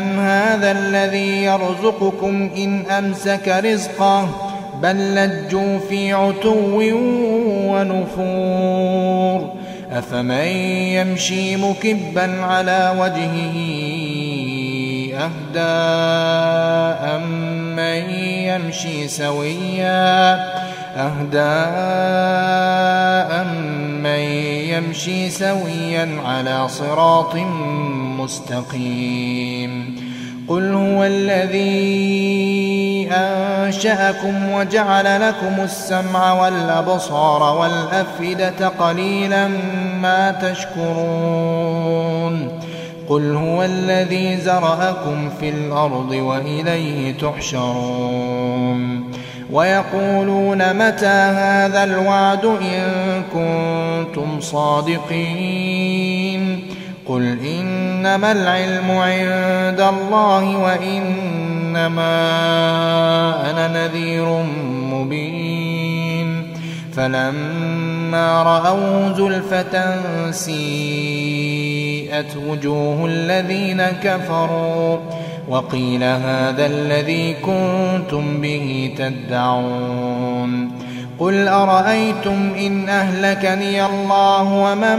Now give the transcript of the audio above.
من هذا الذي يرزقكم إن أمسك رزقه بل لجوا في عتو ونفور أفمن يمشي مكبا على وجهه أهدى من يمشي سويا أهدى من يمشي سويا على صراط مستقيم. قل هو الذي أنشأكم وجعل لكم السمع والأبصار والأفئدة قليلا ما تشكرون. قل هو الذي زرأكم في الأرض وإليه تحشرون. ويقولون متى هذا الوعد إن كنتم صادقين. قل إن إنما العلم عند الله وإنما أنا نذير مبين. فلما رأوا زلفة سيئت وجوه الذين كفروا وقيل هذا الذي كنتم به تدعون. قل أرأيتم إن أهلكني الله ومن